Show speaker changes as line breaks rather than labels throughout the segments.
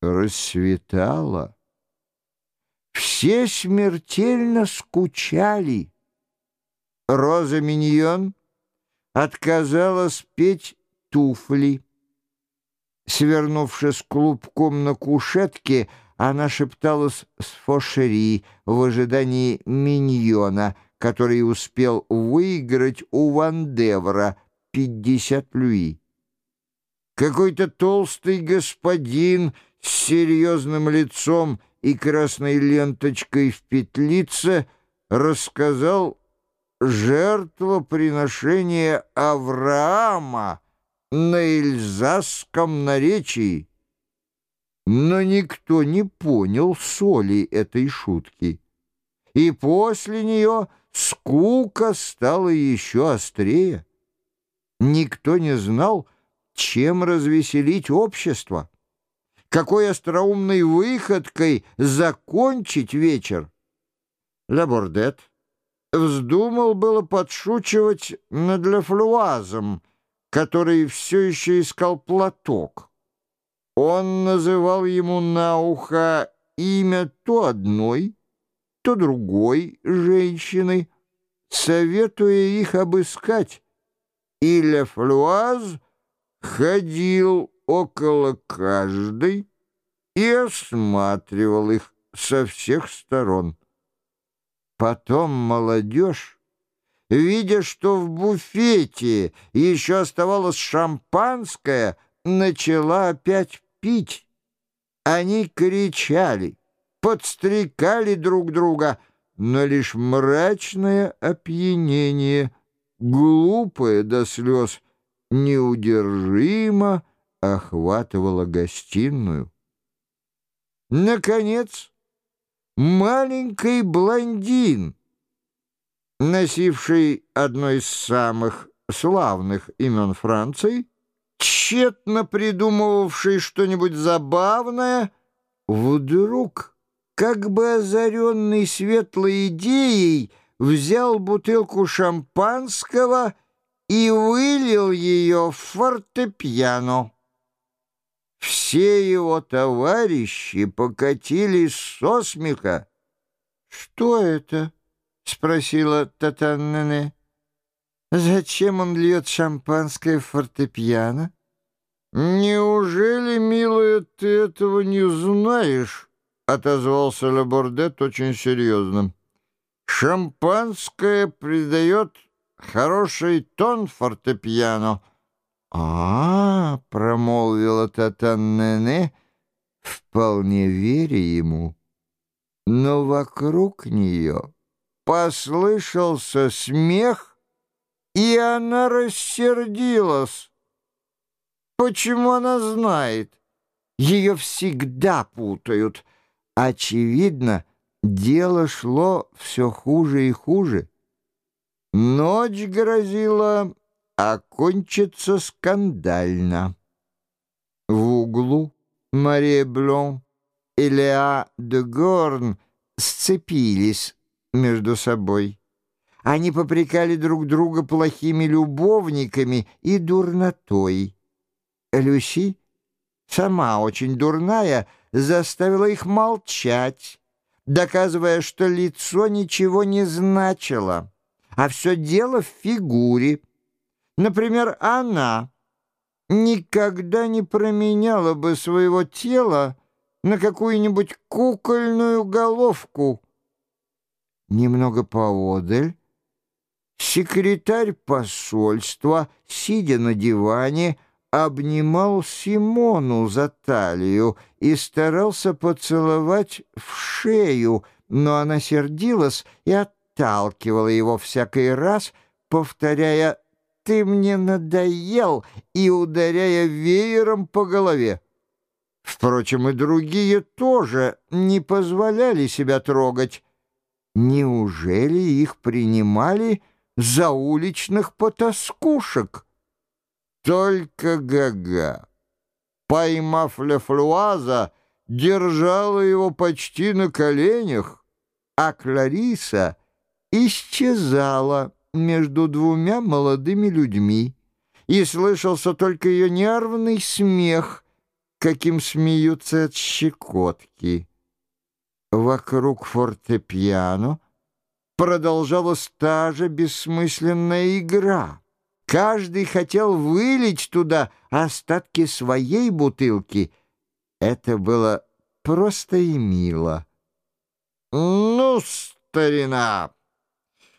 Рассветало. Все смертельно скучали. Роза Миньон отказалась петь туфли. Свернувшись клубком на кушетке, она шепталась с Фошери в ожидании миньона, который успел выиграть у Вандевра пятьдесят люи. Какой-то толстый господин с серьезным лицом и красной ленточкой в петлице рассказал жертвоприношение Авраама на эльзасском наречии. Но никто не понял соли этой шутки. И после нее скука стала еще острее. Никто не знал, чем развеселить общество какой остроумной выходкой закончить вечер. Лабордет вздумал было подшучивать над Лефлуазом, который все еще искал платок. Он называл ему на ухо имя то одной, то другой женщины, советуя их обыскать, и Лефлуаз ходил около каждой и осматривал их со всех сторон. Потом молодежь, видя, что в буфете еще оставалось шампанское, начала опять пить. Они кричали, подстрекали друг друга, но лишь мрачное опьянение, глупое до слез, неудержимо охватывала гостиную. Наконец, маленький блондин, носивший одно из самых славных имен Франции, тщетно придумывавший что-нибудь забавное, вдруг, как бы озаренный светлой идеей, взял бутылку шампанского и вылил ее в фортепиано. Все его товарищи покатились со смеха. «Что это?» — спросила Татаннене. «Зачем он льет шампанское в фортепиано?» «Неужели, милая, ты этого не знаешь?» — отозвался Лабордет очень серьезно. «Шампанское придает хороший тон фортепиано». «А, — промолвила Татаннене, вполне веря ему, но вокруг нее послышался смех, и она рассердилась. Почему она знает? Ее всегда путают. Очевидно, дело шло все хуже и хуже. Ночь грозила окончится скандально. В углу Мария Блон и Леа де Горн сцепились между собой. Они попрекали друг друга плохими любовниками и дурнотой. Люси, сама очень дурная, заставила их молчать, доказывая, что лицо ничего не значило, а все дело в фигуре. Например, она никогда не променяла бы своего тела на какую-нибудь кукольную головку. Немного поодаль секретарь посольства, сидя на диване, обнимал Симону за талию и старался поцеловать в шею, но она сердилась и отталкивала его всякий раз, повторяя ты мне надоел!» и ударяя веером по голове. Впрочем, и другие тоже не позволяли себя трогать. Неужели их принимали за уличных потаскушек? Только Гага, поймав Лефлуаза, держала его почти на коленях, а Клариса исчезала между двумя молодыми людьми, и слышался только ее нервный смех, каким смеются от щекотки. Вокруг фортепиано продолжалась та же бессмысленная игра. Каждый хотел вылить туда остатки своей бутылки. Это было просто и мило. «Ну, старина,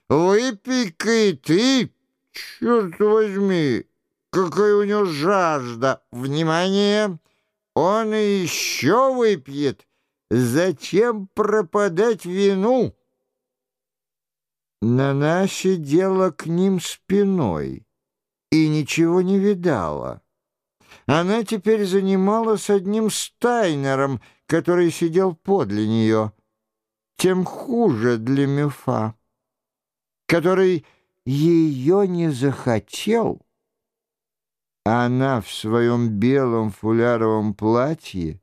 выпей-ка и ты, черт возьми, какая у него жажда! Внимание! Он еще выпьет! Зачем пропадать вину?» Нана сидела к ним спиной и ничего не видала. Она теперь занималась одним Стайнером, который сидел подле нее. Тем хуже для Мюфа, который ее не захотел. Она в своем белом фуляровом платье,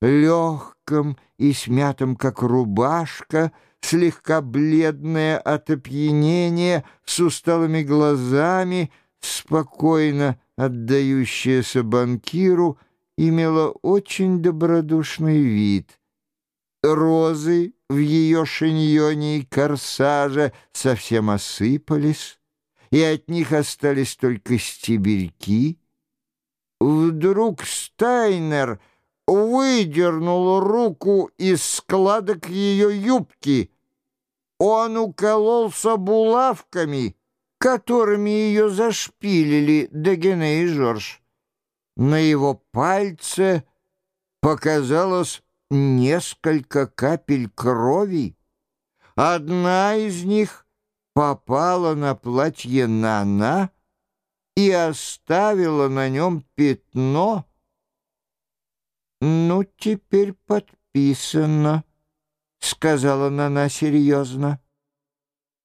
легком и смятом, как рубашка, слегка бледная от опьянения, с усталыми глазами — спокойно отдающаяся банкиру, имела очень добродушный вид. Розы в ее шиньоне и корсаже совсем осыпались, и от них остались только стебельки. Вдруг Стайнер выдернул руку из складок ее юбки. Он укололся булавками — которыми ее зашпилили Дегене и Жорж. На его пальце показалось несколько капель крови. Одна из них попала на платье Нана и оставила на нем пятно. «Ну, теперь подписано», — сказала Нана серьезно.